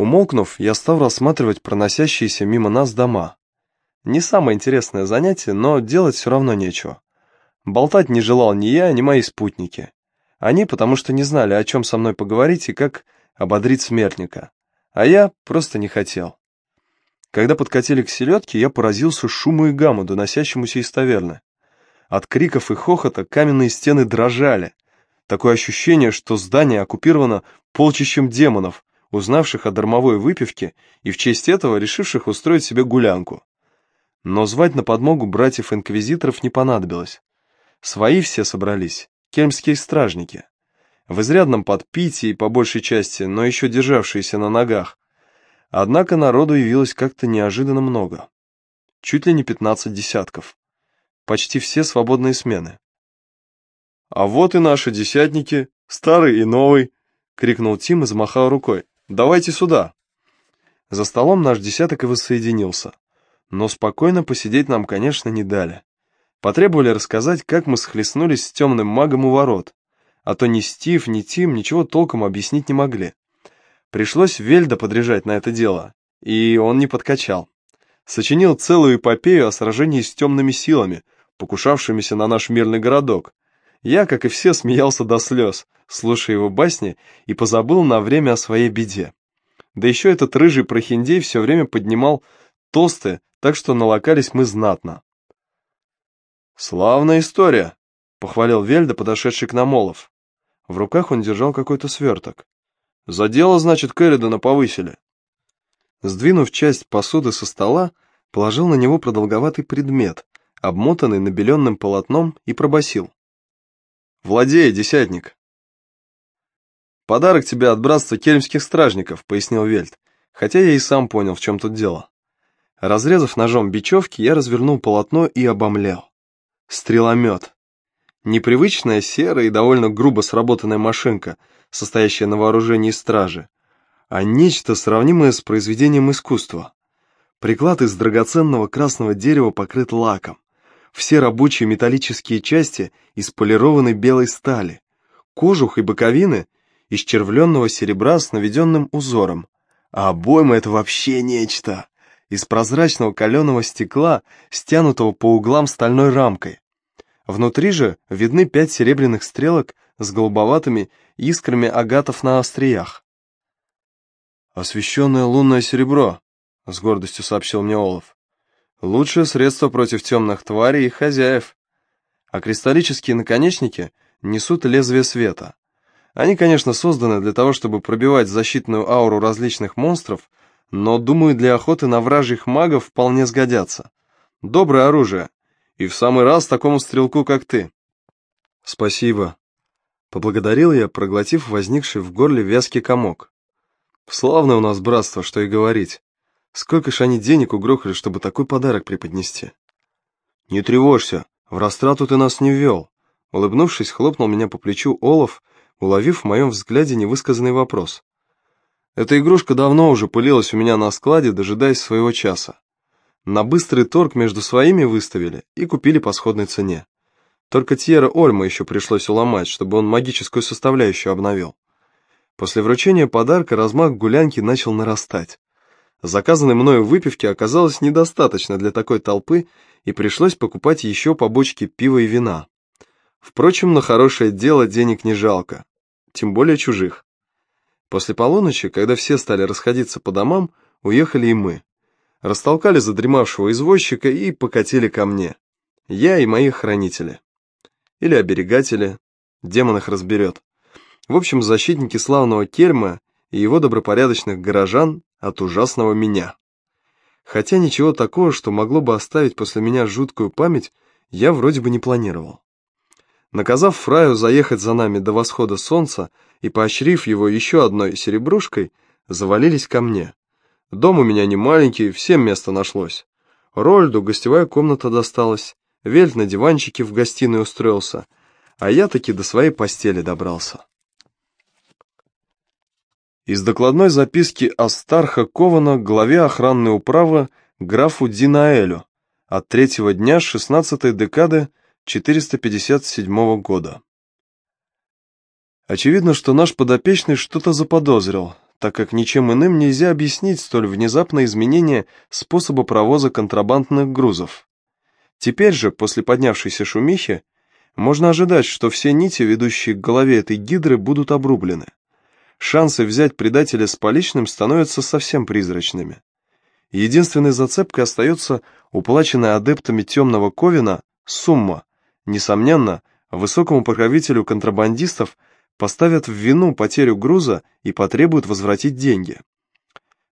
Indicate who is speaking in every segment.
Speaker 1: Умолкнув, я стал рассматривать проносящиеся мимо нас дома. Не самое интересное занятие, но делать все равно нечего. Болтать не желал ни я, ни мои спутники. Они потому что не знали, о чем со мной поговорить и как ободрить смертника. А я просто не хотел. Когда подкатили к селедке, я поразился шуму и гамму, доносящемуся из таверны. От криков и хохота каменные стены дрожали. Такое ощущение, что здание оккупировано полчищем демонов, узнавших о дармовой выпивке и в честь этого решивших устроить себе гулянку. Но звать на подмогу братьев-инквизиторов не понадобилось. Свои все собрались, кельмские стражники. В изрядном подпитии, по большей части, но еще державшиеся на ногах. Однако народу явилось как-то неожиданно много. Чуть ли не пятнадцать десятков. Почти все свободные смены. «А вот и наши десятники, старый и новый!» — крикнул Тим и замахал рукой. Давайте сюда!» За столом наш десяток и воссоединился. Но спокойно посидеть нам, конечно, не дали. Потребовали рассказать, как мы схлестнулись с темным магом у ворот. А то ни Стив, ни Тим ничего толком объяснить не могли. Пришлось Вельда подряжать на это дело, и он не подкачал. Сочинил целую эпопею о сражении с темными силами, покушавшимися на наш мирный городок. Я, как и все, смеялся до слез, слушая его басни, и позабыл на время о своей беде. Да еще этот рыжий прохиндей все время поднимал тосты, так что налокались мы знатно. «Славная история», — похвалил Вельда, подошедший к нам Олов. В руках он держал какой-то сверток. «За дело, значит, Кэрридона повысили». Сдвинув часть посуды со стола, положил на него продолговатый предмет, обмотанный набеленным полотном, и пробасил. «Владей, десятник!» «Подарок тебе от братства кельмских стражников», — пояснил Вельт, хотя я и сам понял, в чем тут дело. Разрезав ножом бечевки, я развернул полотно и обомлел. Стреломет. Непривычная серая и довольно грубо сработанная машинка, состоящая на вооружении стражи, а нечто сравнимое с произведением искусства. Приклад из драгоценного красного дерева покрыт лаком. Все рабочие металлические части из полированной белой стали. Кожух и боковины — из червленного серебра с наведенным узором. А обойма — это вообще нечто. Из прозрачного каленого стекла, стянутого по углам стальной рамкой. Внутри же видны пять серебряных стрелок с голубоватыми искрами агатов на остриях. «Освещенное лунное серебро», — с гордостью сообщил мне Олаф. «Лучшее средство против темных тварей и хозяев. А кристаллические наконечники несут лезвие света. Они, конечно, созданы для того, чтобы пробивать защитную ауру различных монстров, но, думаю, для охоты на вражьих магов вполне сгодятся. Доброе оружие. И в самый раз такому стрелку, как ты. Спасибо. Поблагодарил я, проглотив возникший в горле вязкий комок. Славное у нас братство, что и говорить. Сколько ж они денег угрохали, чтобы такой подарок преподнести. Не тревожься, в растрату ты нас не ввел. Улыбнувшись, хлопнул меня по плечу Олаф, уловив в моем взгляде невысказанный вопрос. Эта игрушка давно уже пылилась у меня на складе, дожидаясь своего часа. На быстрый торг между своими выставили и купили по сходной цене. Только Тьера Ольма еще пришлось уломать, чтобы он магическую составляющую обновил. После вручения подарка размах гулянки начал нарастать. Заказанной мною выпивки оказалось недостаточно для такой толпы, и пришлось покупать еще по бочке пива и вина. Впрочем, на хорошее дело денег не жалко тем более чужих. После полуночи, когда все стали расходиться по домам, уехали и мы. Растолкали задремавшего извозчика и покатили ко мне. Я и мои хранители. Или оберегатели, демон их разберет. В общем, защитники славного Кельма и его добропорядочных горожан от ужасного меня. Хотя ничего такого, что могло бы оставить после меня жуткую память, я вроде бы не планировал. Наказав Фраю заехать за нами до восхода солнца и поощрив его еще одной серебрушкой, завалились ко мне. Дом у меня не маленький, всем место нашлось. Рольду гостевая комната досталась, Вельт на диванчике в гостиной устроился, а я таки до своей постели добрался. Из докладной записки Астарха Кована главе охранной управы графу Динаэлю от третьего дня шестнадцатой декады 457 года. Очевидно, что наш подопечный что-то заподозрил, так как ничем иным нельзя объяснить столь внезапное изменение способа провоза контрабандных грузов. Теперь же, после поднявшейся шумихи, можно ожидать, что все нити, ведущие к голове этой гидры, будут обрублены. Шансы взять предателя с поличным становятся совсем призрачными. Единственной зацепкой остается уплаченная адептами темного Ковина сумма. Несомненно, высокому покровителю контрабандистов поставят в вину потерю груза и потребуют возвратить деньги.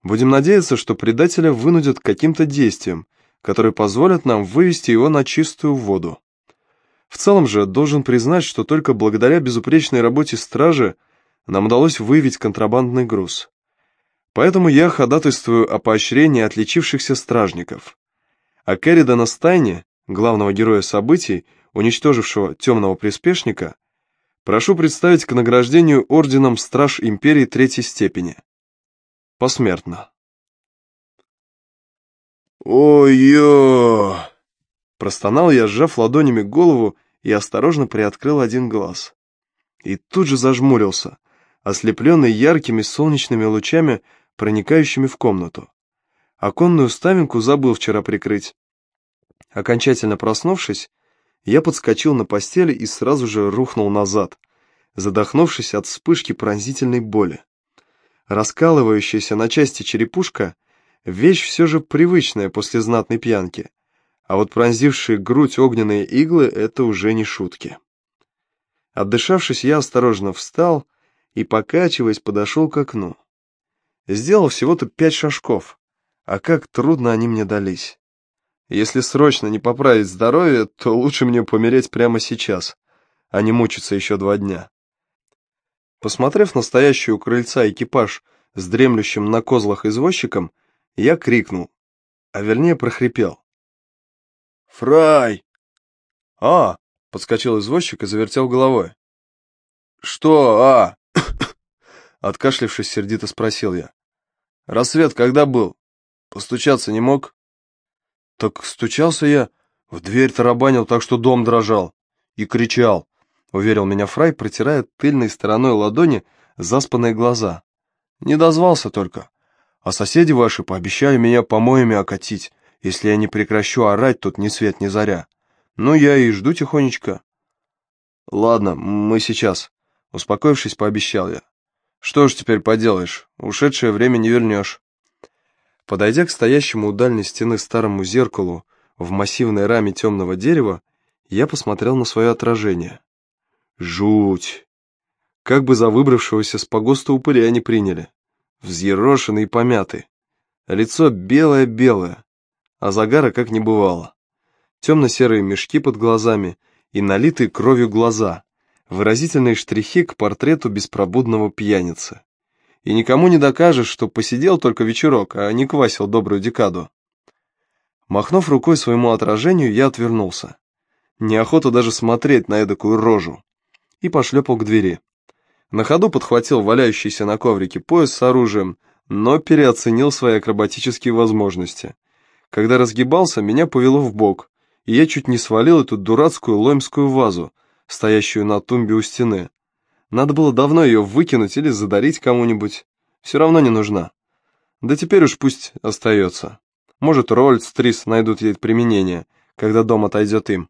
Speaker 1: Будем надеяться, что предателя вынудят каким-то действием, которые позволят нам вывести его на чистую воду. В целом же, должен признать, что только благодаря безупречной работе стражи нам удалось выявить контрабандный груз. Поэтому я ходатайствую о поощрении отличившихся стражников. А Керридана Стайни, главного героя событий, уничтожившего темного приспешника, прошу представить к награждению орденом Страж Империи Третьей степени. Посмертно. «Ой-ё!» Простонал я, сжав ладонями голову и осторожно приоткрыл один глаз. И тут же зажмурился, ослепленный яркими солнечными лучами, проникающими в комнату. Оконную ставинку забыл вчера прикрыть. Окончательно проснувшись, я подскочил на постели и сразу же рухнул назад, задохнувшись от вспышки пронзительной боли. Раскалывающаяся на части черепушка — вещь все же привычная после знатной пьянки, а вот пронзившие грудь огненные иглы — это уже не шутки. Отдышавшись, я осторожно встал и, покачиваясь, подошел к окну. Сделал всего-то пять шажков, а как трудно они мне дались. Если срочно не поправить здоровье, то лучше мне помереть прямо сейчас, а не мучиться еще два дня. Посмотрев настоящий у крыльца экипаж с дремлющим на козлах извозчиком, я крикнул, а вернее прохрипел. «Фрай!» «А!» — подскочил извозчик и завертел головой. «Что, а?» Откашлившись, сердито спросил я. «Рассвет когда был? Постучаться не мог?» «Так стучался я, в дверь тарабанил так, что дом дрожал. И кричал», — уверил меня Фрай, протирая тыльной стороной ладони заспанные глаза. «Не дозвался только. А соседи ваши пообещали меня помоями окатить, если я не прекращу орать тут ни свет ни заря. Ну, я и жду тихонечко. Ладно, мы сейчас. Успокоившись, пообещал я. Что ж теперь поделаешь, ушедшее время не вернешь. Подойдя к стоящему у дальней стены старому зеркалу в массивной раме темного дерева, я посмотрел на свое отражение. Жуть! Как бы за выбравшегося с погоста упыря не приняли. Взъерошенный и помятый. Лицо белое-белое, а загара как не бывало. Темно-серые мешки под глазами и налитые кровью глаза, выразительные штрихи к портрету беспробудного пьяницы. И никому не докажешь, что посидел только вечерок, а не квасил добрую декаду. Махнув рукой своему отражению, я отвернулся. Неохота даже смотреть на эдакую рожу. И пошлепал к двери. На ходу подхватил валяющийся на коврике пояс с оружием, но переоценил свои акробатические возможности. Когда разгибался, меня повело в бок, и я чуть не свалил эту дурацкую лоймскую вазу, стоящую на тумбе у стены. Надо было давно ее выкинуть или задарить кому-нибудь. Все равно не нужна. Да теперь уж пусть остается. Может, Рольд с Трис найдут ей применение, когда дом отойдет им.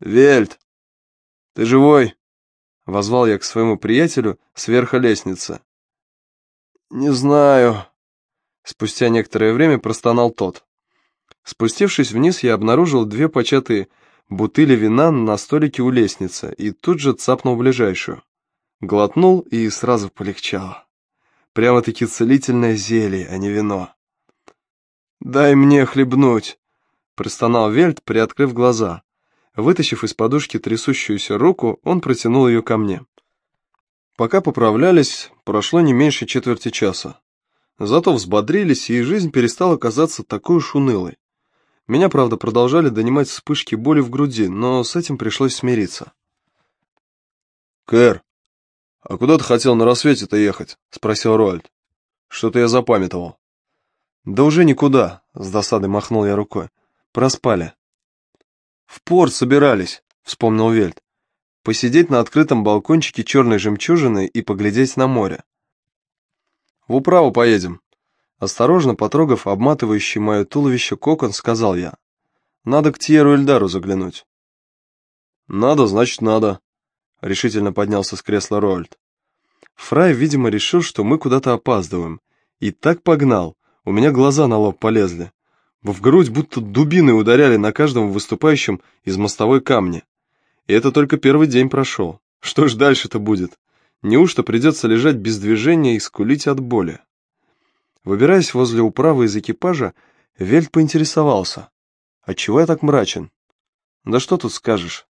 Speaker 1: «Вельт, ты живой?» — возвал я к своему приятелю сверху лестницы. «Не знаю», Спустя некоторое время простонал тот. Спустившись вниз, я обнаружил две початые бутыли вина на столике у лестницы и тут же цапнул ближайшую. Глотнул и сразу полегчало. Прямо-таки целительное зелье, а не вино. «Дай мне хлебнуть!» — простонал Вельт, приоткрыв глаза. Вытащив из подушки трясущуюся руку, он протянул ее ко мне. Пока поправлялись, прошло не меньше четверти часа. Зато взбодрились, и жизнь перестала казаться такой уж унылой. Меня, правда, продолжали донимать вспышки боли в груди, но с этим пришлось смириться. «Кэр, а куда ты хотел на рассвете-то ехать?» — спросил Роальд. «Что-то я запамятовал». «Да уже никуда», — с досадой махнул я рукой. «Проспали». «В порт собирались», — вспомнил Вельт. посидеть на открытом балкончике черной жемчужины и поглядеть на море. «В управу поедем», — осторожно потрогав обматывающий мое туловище кокон, сказал я. «Надо к Тьеру Эльдару заглянуть». «Надо, значит, надо», — решительно поднялся с кресла Роальд. Фрай, видимо, решил, что мы куда-то опаздываем, и так погнал, у меня глаза на лоб полезли. В грудь будто дубины ударяли на каждом выступающем из мостовой камня. И это только первый день прошел. Что ж дальше-то будет? Неужто придется лежать без движения и скулить от боли? Выбираясь возле управы из экипажа, Вельт поинтересовался. «Отчего я так мрачен?» «Да что тут скажешь?»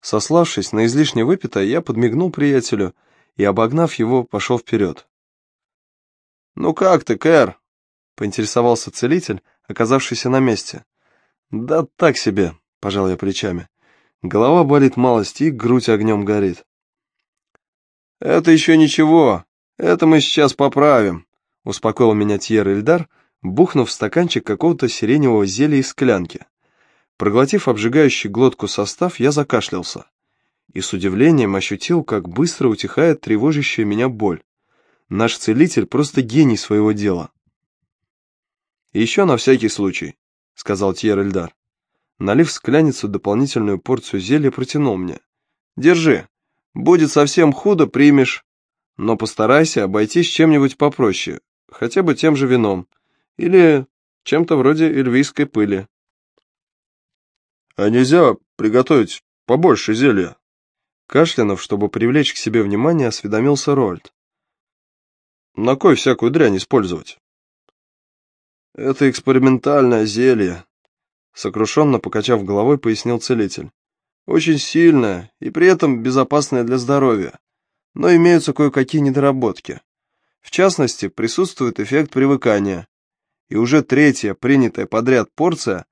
Speaker 1: Сославшись на излишне выпитое, я подмигнул приятелю и, обогнав его, пошел вперед. «Ну как ты, Кэр?» — поинтересовался целитель, оказавшийся на месте. «Да так себе», — пожал я плечами. Голова болит малость и грудь огнем горит. «Это еще ничего, это мы сейчас поправим», — успокоил меня Тьер Эльдар, бухнув в стаканчик какого-то сиреневого зелья из склянки. Проглотив обжигающий глотку состав, я закашлялся и с удивлением ощутил, как быстро утихает тревожащая меня боль. Наш целитель просто гений своего дела. еще на всякий случай», — сказал Тьер Эльдар. Налив скляницу дополнительную порцию зелья, протянул мне. «Держи. Будет совсем худо, примешь. Но постарайся обойтись чем-нибудь попроще, хотя бы тем же вином. Или чем-то вроде эльвийской пыли». «А нельзя приготовить побольше зелья?» Кашлянув, чтобы привлечь к себе внимание, осведомился Рольд. «На кой всякую дрянь использовать?» «Это экспериментальное зелье», — сокрушенно покачав головой, пояснил целитель. «Очень сильное и при этом безопасное для здоровья, но имеются кое-какие недоработки. В частности, присутствует эффект привыкания, и уже третья принятая подряд порция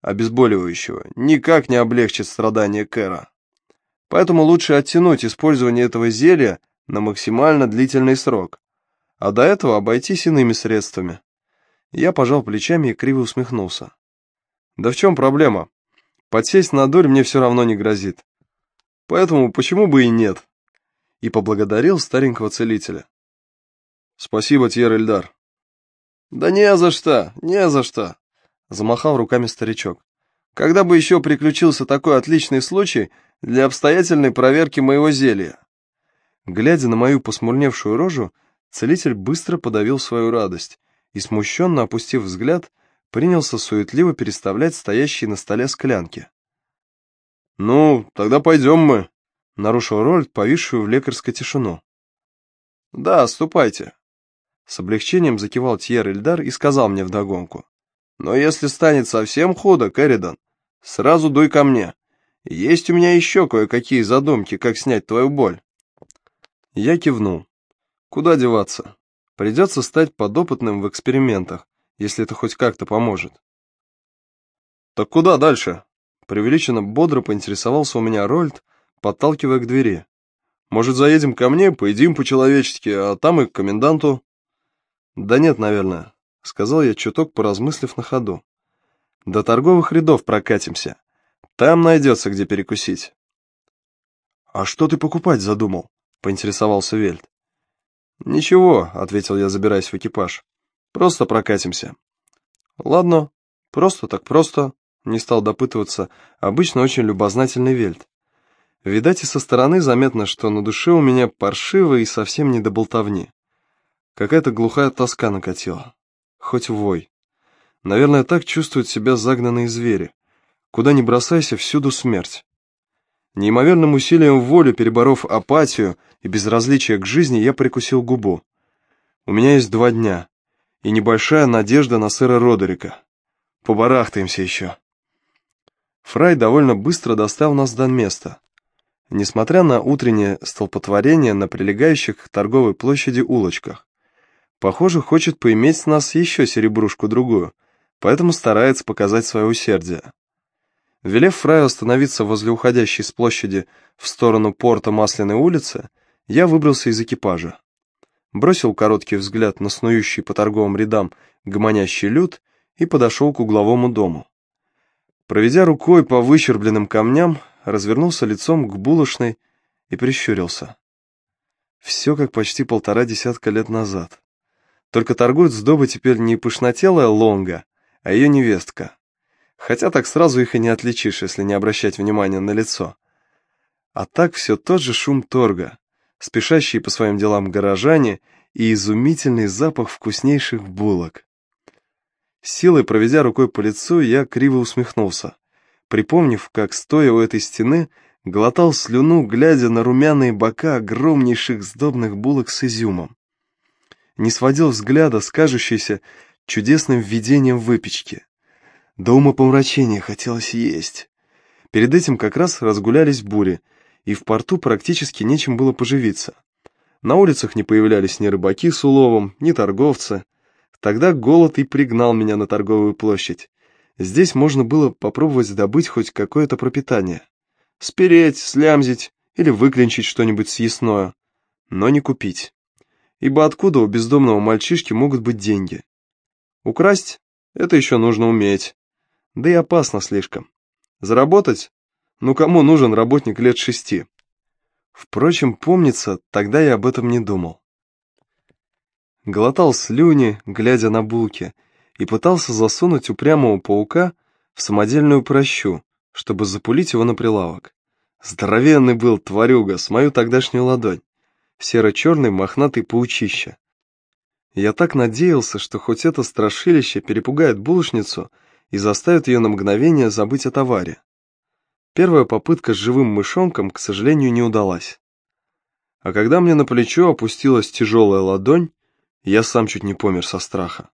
Speaker 1: обезболивающего никак не облегчит страдания Кэра. Поэтому лучше оттянуть использование этого зелья на максимально длительный срок, а до этого обойтись иными средствами. Я пожал плечами и криво усмехнулся. Да в чем проблема? Подсесть на дурь мне все равно не грозит. Поэтому почему бы и нет? И поблагодарил старенького целителя. Спасибо, Тьер Эльдар. Да не за что, не за что. Замахал руками старичок. Когда бы еще приключился такой отличный случай для обстоятельной проверки моего зелья? Глядя на мою посмурневшую рожу, целитель быстро подавил свою радость и, смущенно опустив взгляд, принялся суетливо переставлять стоящие на столе склянки. «Ну, тогда пойдем мы», — нарушил Рольд повисшую в лекарской тишину. «Да, ступайте», — с облегчением закивал Тьер Эльдар и сказал мне вдогонку. «Но если станет совсем худо, Кэрридан, сразу дуй ко мне. Есть у меня еще кое-какие задумки, как снять твою боль». Я кивнул. «Куда деваться? Придется стать подопытным в экспериментах, если это хоть как-то поможет. «Так куда дальше?» Преувеличенно бодро поинтересовался у меня Рольд, подталкивая к двери. «Может, заедем ко мне, поедим по-человечески, а там и к коменданту?» «Да нет, наверное», — сказал я чуток, поразмыслив на ходу. «До торговых рядов прокатимся. Там найдется, где перекусить». «А что ты покупать задумал?» — поинтересовался Вельт. «Ничего», — ответил я, забираясь в экипаж. Просто прокатимся. Ладно, просто так просто, не стал допытываться, обычно очень любознательный Вельт. Видать, и со стороны заметно, что на душе у меня паршиво и совсем не до болтовни. Какая-то глухая тоска накатила. Хоть вой. Наверное, так чувствуют себя загнанные звери. Куда ни бросайся, всюду смерть. Неимоверным усилием воли, переборов апатию и безразличие к жизни, я прикусил губу. У меня есть два дня и небольшая надежда на сэра Родерика. Побарахтаемся еще. Фрай довольно быстро достал нас до места. Несмотря на утреннее столпотворение на прилегающих к торговой площади улочках. Похоже, хочет поиметь с нас еще серебрушку-другую, поэтому старается показать свое усердие. Велев Фраю остановиться возле уходящей с площади в сторону порта Масляной улицы, я выбрался из экипажа бросил короткий взгляд на снующий по торговым рядам гомонящий люд и подошел к угловому дому. Проведя рукой по выщербленным камням, развернулся лицом к булочной и прищурился. Все как почти полтора десятка лет назад. Только торгует сдобой теперь не пышнотелая лонга, а ее невестка. Хотя так сразу их и не отличишь, если не обращать внимания на лицо. А так все тот же шум торга, спешащие по своим делам горожане и изумительный запах вкуснейших булок. Силой проведя рукой по лицу, я криво усмехнулся, припомнив, как, стоя у этой стены, глотал слюну, глядя на румяные бока огромнейших сдобных булок с изюмом. Не сводил взгляда с кажущейся чудесным видением выпечки. До умопомрачения хотелось есть. Перед этим как раз разгулялись бури, и в порту практически нечем было поживиться. На улицах не появлялись ни рыбаки с уловом, ни торговцы. Тогда голод и пригнал меня на торговую площадь. Здесь можно было попробовать добыть хоть какое-то пропитание. Спереть, слямзить или выклинчить что-нибудь съестное. Но не купить. Ибо откуда у бездомного мальчишки могут быть деньги? Украсть — это еще нужно уметь. Да и опасно слишком. Заработать? Ну кому нужен работник лет шести? Впрочем, помнится, тогда я об этом не думал. Глотал слюни, глядя на булки, и пытался засунуть упрямого паука в самодельную прощу, чтобы запулить его на прилавок. Здоровенный был тварюга с мою тогдашнюю ладонь, серо-черный мохнатый паучище. Я так надеялся, что хоть это страшилище перепугает булочницу и заставит ее на мгновение забыть о товаре. Первая попытка с живым мышонком, к сожалению, не удалась. А когда мне на плечо опустилась тяжелая ладонь, я сам чуть не помер со страха.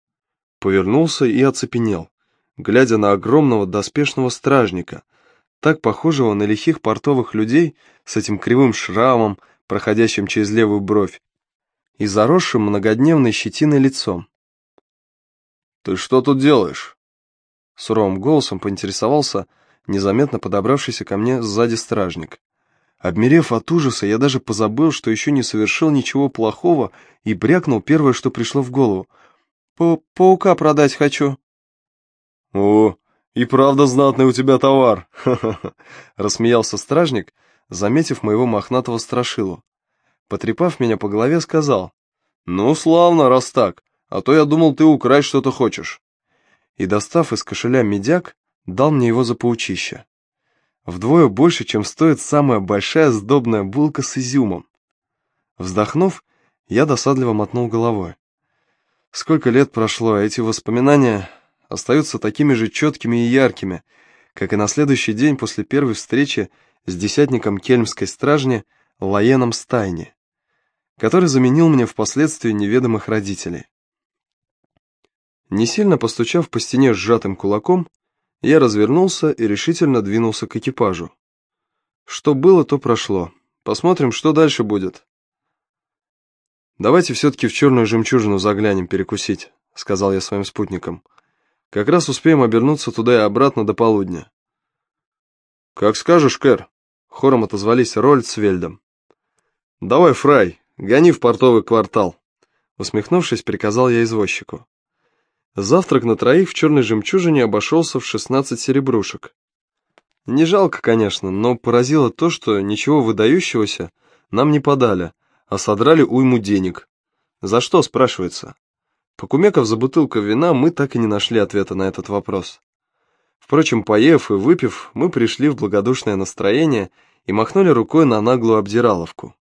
Speaker 1: Повернулся и оцепенел, глядя на огромного доспешного стражника, так похожего на лихих портовых людей с этим кривым шрамом, проходящим через левую бровь, и заросшим многодневной щетиной лицом. «Ты что тут делаешь?» Суровым голосом поинтересовался незаметно подобравшийся ко мне сзади стражник. Обмерев от ужаса, я даже позабыл, что еще не совершил ничего плохого и брякнул первое, что пришло в голову. П «Паука продать хочу». «О, и правда знатный у тебя товар!» — рассмеялся стражник, заметив моего мохнатого страшилу. Потрепав меня по голове, сказал, «Ну, славно, раз так, а то я думал, ты украсть что-то хочешь». И, достав из кошеля медяк, дал мне его за паучище. Вдвое больше, чем стоит самая большая сдобная булка с изюмом. Вздохнув, я досадливо мотнул головой. Сколько лет прошло, а эти воспоминания остаются такими же четкими и яркими, как и на следующий день после первой встречи с десятником кельмской стражни Лаеном Стайни, который заменил мне впоследствии неведомых родителей. Не сильно постучав по стене сжатым кулаком, я развернулся и решительно двинулся к экипажу. Что было, то прошло. Посмотрим, что дальше будет. «Давайте все-таки в черную жемчужину заглянем перекусить», — сказал я своим спутникам. «Как раз успеем обернуться туда и обратно до полудня». «Как скажешь, Кэр», — хором отозвались Рольд с Вельдом. «Давай, Фрай, гони в портовый квартал», — усмехнувшись, приказал я извозчику. Завтрак на троих в черной жемчужине обошелся в 16 серебрушек. Не жалко, конечно, но поразило то, что ничего выдающегося нам не подали, а содрали уйму денег. За что, спрашивается? Покумекав за бутылку вина, мы так и не нашли ответа на этот вопрос. Впрочем, поев и выпив, мы пришли в благодушное настроение и махнули рукой на наглую обдираловку.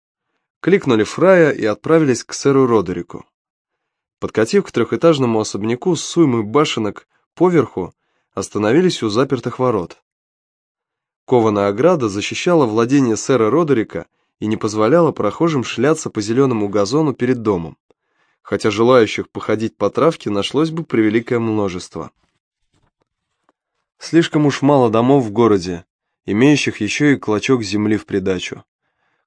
Speaker 1: Кликнули Фрая и отправились к сэру Родерику. Подкатив к трехэтажному особняку с суймой башенок поверху, остановились у запертых ворот. Кованая ограда защищала владение сэра Родерика и не позволяла прохожим шляться по зеленому газону перед домом, хотя желающих походить по травке нашлось бы превеликое множество. Слишком уж мало домов в городе, имеющих еще и клочок земли в придачу.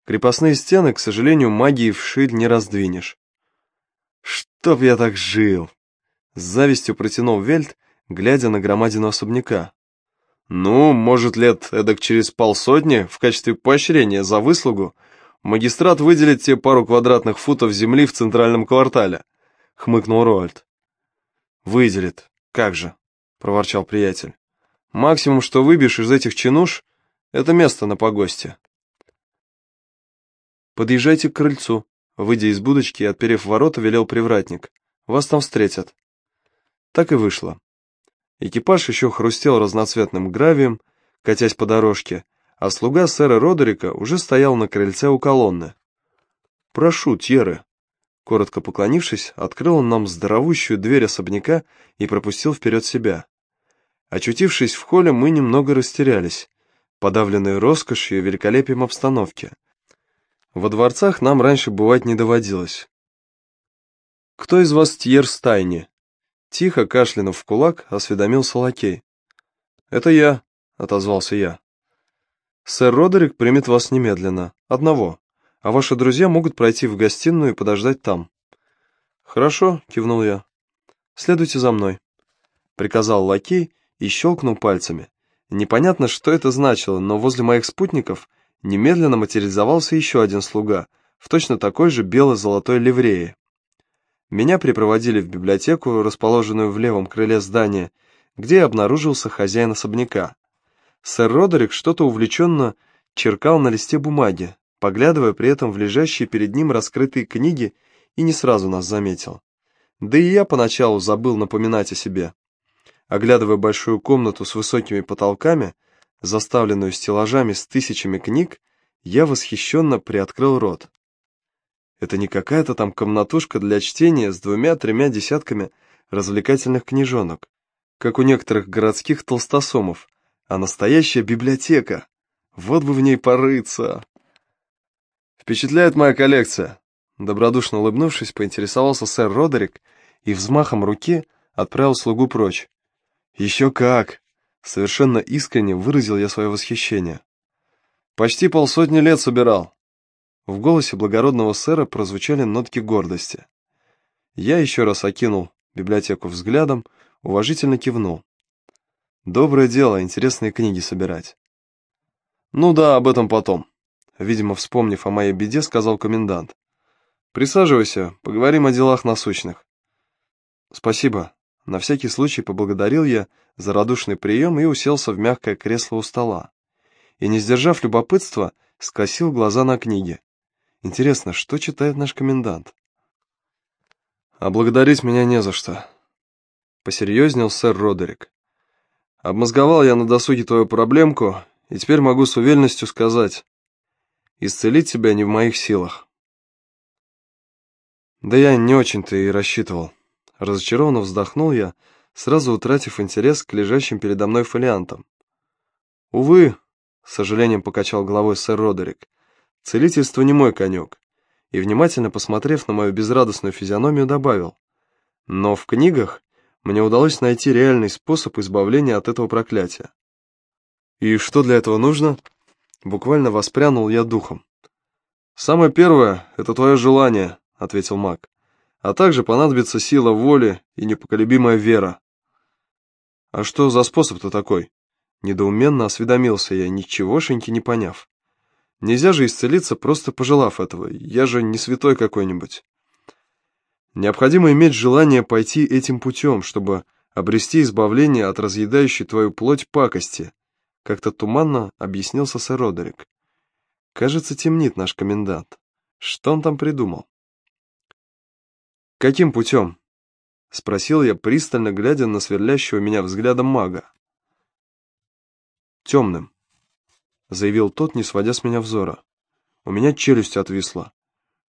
Speaker 1: Крепостные стены, к сожалению, магией вширь не раздвинешь. «Чтоб я так жил!» С завистью протянул Вельт, глядя на громадину особняка. «Ну, может, лет эдак через полсотни, в качестве поощрения за выслугу, магистрат выделит тебе пару квадратных футов земли в центральном квартале», — хмыкнул Роальд. «Выделит, как же», — проворчал приятель. «Максимум, что выбьешь из этих чинуш, это место на погосте». «Подъезжайте к крыльцу», — выйдя из будочки и отперев ворота, велел привратник. «Вас там встретят». Так и вышло. Экипаж еще хрустел разноцветным гравием, катясь по дорожке, а слуга сэра Родерика уже стоял на крыльце у колонны. «Прошу, Тьеры!» Коротко поклонившись, открыл он нам здоровущую дверь особняка и пропустил вперед себя. Очутившись в холле, мы немного растерялись, подавленные роскошью и великолепием обстановки. Во дворцах нам раньше бывать не доводилось. «Кто из вас Тьер Стайни?» Тихо, кашлянув в кулак, осведомился лакей. «Это я», — отозвался я. «Сэр Родерик примет вас немедленно. Одного. А ваши друзья могут пройти в гостиную и подождать там». «Хорошо», — кивнул я. «Следуйте за мной», — приказал лакей и щелкнул пальцами. Непонятно, что это значило, но возле моих спутников немедленно материализовался еще один слуга в точно такой же бело-золотой ливрее. Меня припроводили в библиотеку, расположенную в левом крыле здания, где обнаружился хозяин особняка. Сэр Родерик что-то увлеченно черкал на листе бумаги, поглядывая при этом в лежащие перед ним раскрытые книги, и не сразу нас заметил. Да и я поначалу забыл напоминать о себе. Оглядывая большую комнату с высокими потолками, заставленную стеллажами с тысячами книг, я восхищенно приоткрыл рот. Это не какая-то там комнатушка для чтения с двумя-тремя десятками развлекательных книжонок, как у некоторых городских толстосомов, а настоящая библиотека. Вот бы в ней порыться. Впечатляет моя коллекция. Добродушно улыбнувшись, поинтересовался сэр Родерик и взмахом руки отправил слугу прочь. Еще как! Совершенно искренне выразил я свое восхищение. Почти полсотни лет собирал. В голосе благородного сэра прозвучали нотки гордости. Я еще раз окинул библиотеку взглядом, уважительно кивнул. Доброе дело, интересные книги собирать. Ну да, об этом потом. Видимо, вспомнив о моей беде, сказал комендант. Присаживайся, поговорим о делах насущных. Спасибо. На всякий случай поблагодарил я за радушный прием и уселся в мягкое кресло у стола. И, не сдержав любопытства, скосил глаза на книги. Интересно, что читает наш комендант? А благодарить меня не за что. Посерьезнел сэр Родерик. Обмозговал я на досуге твою проблемку, и теперь могу с уверенностью сказать, исцелить тебя не в моих силах. Да я не очень-то и рассчитывал. Разочарованно вздохнул я, сразу утратив интерес к лежащим передо мной фолиантам. Увы, с сожалением покачал головой сэр Родерик, Целительство не мой конек. И, внимательно посмотрев на мою безрадостную физиономию, добавил. Но в книгах мне удалось найти реальный способ избавления от этого проклятия. И что для этого нужно? Буквально воспрянул я духом. «Самое первое — это твое желание», — ответил маг. «А также понадобится сила воли и непоколебимая вера». «А что за способ-то такой?» Недоуменно осведомился я, ничегошеньки не поняв. Нельзя же исцелиться, просто пожелав этого. Я же не святой какой-нибудь. Необходимо иметь желание пойти этим путем, чтобы обрести избавление от разъедающей твою плоть пакости, как-то туманно объяснился сэр Родерик. Кажется, темнит наш комендант. Что он там придумал? Каким путем? Спросил я, пристально глядя на сверлящего меня взглядом мага. Темным заявил тот, не сводя с меня взора. У меня челюсть отвисла.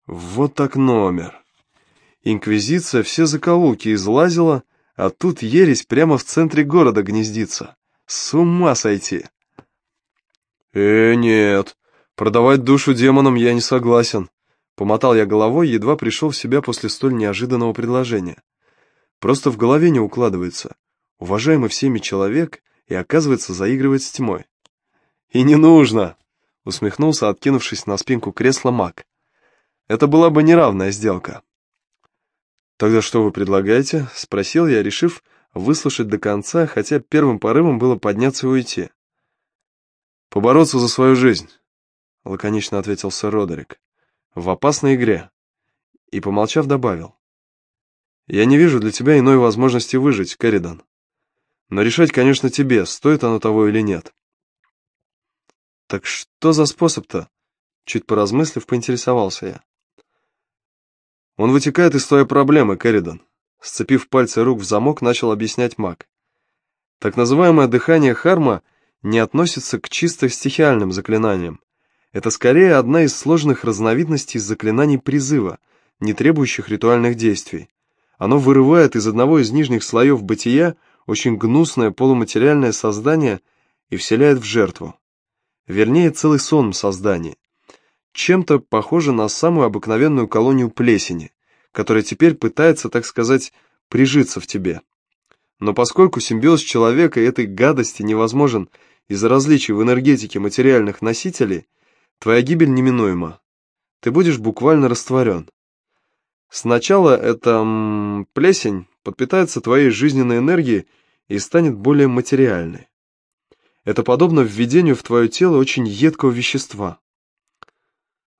Speaker 1: Вот так номер. Инквизиция все закоулки излазила, а тут ересь прямо в центре города гнездится. С ума сойти. Э, нет, продавать душу демонам я не согласен. Помотал я головой, едва пришел в себя после столь неожиданного предложения. Просто в голове не укладывается. Уважаемый всеми человек и, оказывается, заигрывает с тьмой. «И не нужно!» — усмехнулся, откинувшись на спинку кресла маг. «Это была бы неравная сделка». «Тогда что вы предлагаете?» — спросил я, решив выслушать до конца, хотя первым порывом было подняться и уйти. «Побороться за свою жизнь», — лаконично ответил сэр Родерик. «В опасной игре». И, помолчав, добавил. «Я не вижу для тебя иной возможности выжить, Керридан. Но решать, конечно, тебе, стоит оно того или нет». «Так что за способ-то?» Чуть поразмыслив, поинтересовался я. Он вытекает из твоей проблемы, Керридан. Сцепив пальцы рук в замок, начал объяснять маг. Так называемое дыхание Харма не относится к чисто стихиальным заклинаниям. Это скорее одна из сложных разновидностей заклинаний призыва, не требующих ритуальных действий. Оно вырывает из одного из нижних слоев бытия очень гнусное полуматериальное создание и вселяет в жертву. Вернее, целый сон создания. Чем-то похоже на самую обыкновенную колонию плесени, которая теперь пытается, так сказать, прижиться в тебе. Но поскольку симбиоз человека и этой гадости невозможен из-за различий в энергетике материальных носителей, твоя гибель неминуема. Ты будешь буквально растворен. Сначала эта м, плесень подпитается твоей жизненной энергией и станет более материальной. Это подобно введению в твое тело очень едкого вещества.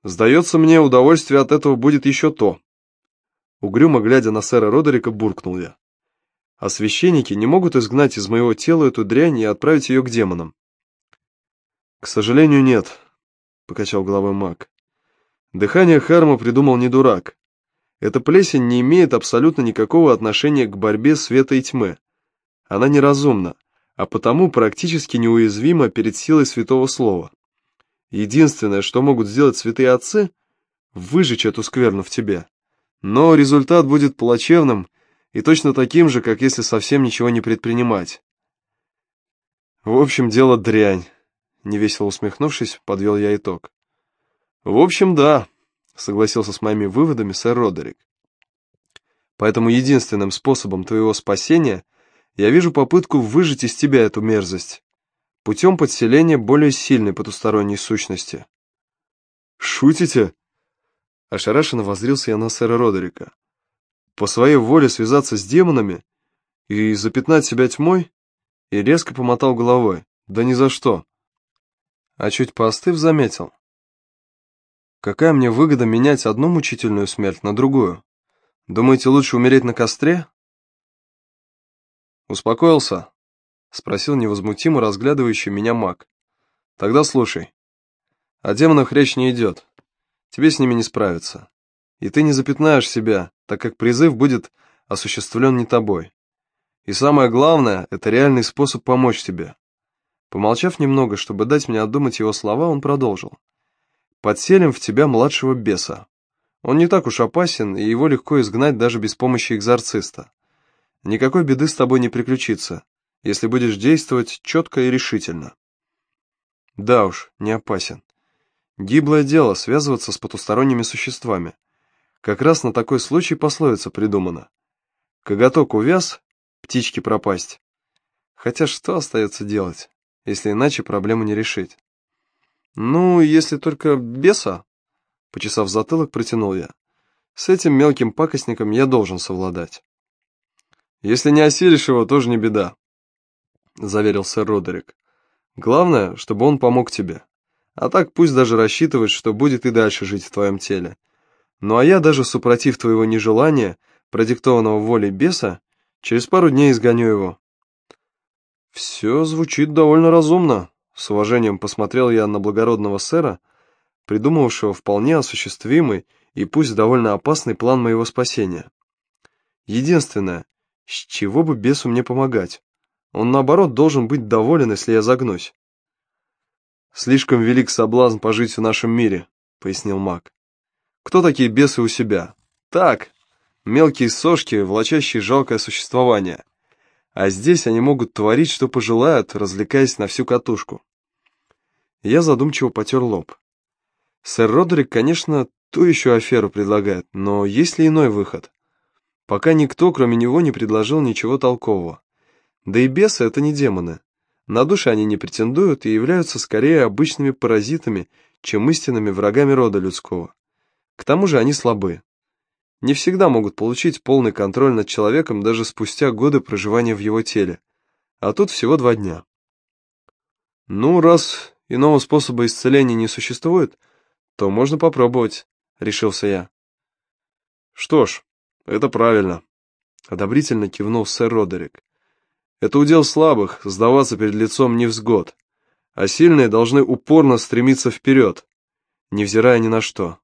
Speaker 1: Сдается мне, удовольствие от этого будет еще то. Угрюмо глядя на сэра Родерика, буркнул я. А священники не могут изгнать из моего тела эту дрянь и отправить ее к демонам. К сожалению, нет, покачал головой маг. Дыхание Харма придумал не дурак. Эта плесень не имеет абсолютно никакого отношения к борьбе света и тьмы. Она неразумна, а потому практически неуязвима перед силой святого слова. Единственное, что могут сделать святые отцы, выжечь эту скверну в тебе. Но результат будет плачевным и точно таким же, как если совсем ничего не предпринимать. В общем, дело дрянь, невесело усмехнувшись, подвел я итог. В общем, да, согласился с моими выводами сэр Родерик. Поэтому единственным способом твоего спасения я вижу попытку выжать из тебя эту мерзость путем подселения более сильной потусторонней сущности. «Шутите?» Ошарашенно воззрился я на сэра Родерика. «По своей воле связаться с демонами и запятнать себя тьмой?» И резко помотал головой. «Да ни за что!» А чуть поостыв, заметил. «Какая мне выгода менять одну мучительную смерть на другую? Думаете, лучше умереть на костре?» «Успокоился?» — спросил невозмутимо разглядывающий меня маг. «Тогда слушай. О демонах речь не идет. Тебе с ними не справиться. И ты не запятнаешь себя, так как призыв будет осуществлен не тобой. И самое главное, это реальный способ помочь тебе». Помолчав немного, чтобы дать мне отдумать его слова, он продолжил. «Подселим в тебя младшего беса. Он не так уж опасен, и его легко изгнать даже без помощи экзорциста. Никакой беды с тобой не приключится, если будешь действовать четко и решительно. Да уж, не опасен. Гиблое дело связываться с потусторонними существами. Как раз на такой случай пословица придумана. Коготок увяз, птички пропасть. Хотя что остается делать, если иначе проблему не решить? Ну, если только беса, почесав затылок, протянул я. С этим мелким пакостником я должен совладать. Если не осилишь его, тоже не беда. — заверил сэр Родерик. «Главное, чтобы он помог тебе. А так пусть даже рассчитывает, что будет и дальше жить в твоем теле. Ну а я даже супротив твоего нежелания, продиктованного волей беса, через пару дней изгоню его». «Все звучит довольно разумно», — с уважением посмотрел я на благородного сэра, придумавшего вполне осуществимый и пусть довольно опасный план моего спасения. Единственное, с чего бы бесу мне помогать? Он, наоборот, должен быть доволен, если я загнусь. «Слишком велик соблазн пожить в нашем мире», — пояснил маг. «Кто такие бесы у себя?» «Так, мелкие сошки, влачащие жалкое существование. А здесь они могут творить, что пожелают, развлекаясь на всю катушку». Я задумчиво потер лоб. Сэр Родерик, конечно, ту еще аферу предлагает, но есть ли иной выход? Пока никто, кроме него, не предложил ничего толкового. Да и бесы — это не демоны. На души они не претендуют и являются скорее обычными паразитами, чем истинными врагами рода людского. К тому же они слабы. Не всегда могут получить полный контроль над человеком даже спустя годы проживания в его теле. А тут всего два дня. Ну, раз иного способа исцеления не существует, то можно попробовать, решился я. Что ж, это правильно, одобрительно кивнул сэр Родерик. Это удел слабых, сдаваться перед лицом невзгод, а сильные должны упорно стремиться вперед. невзирая ни на что.